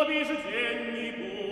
обижденнику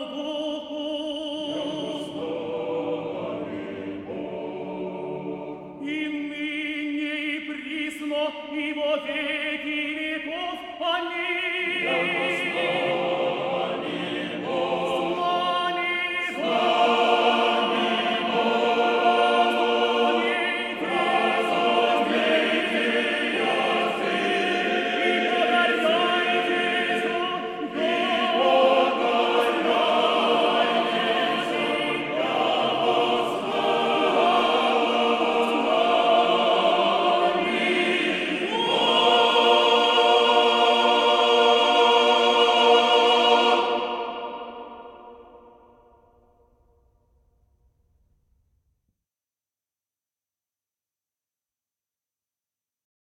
vie.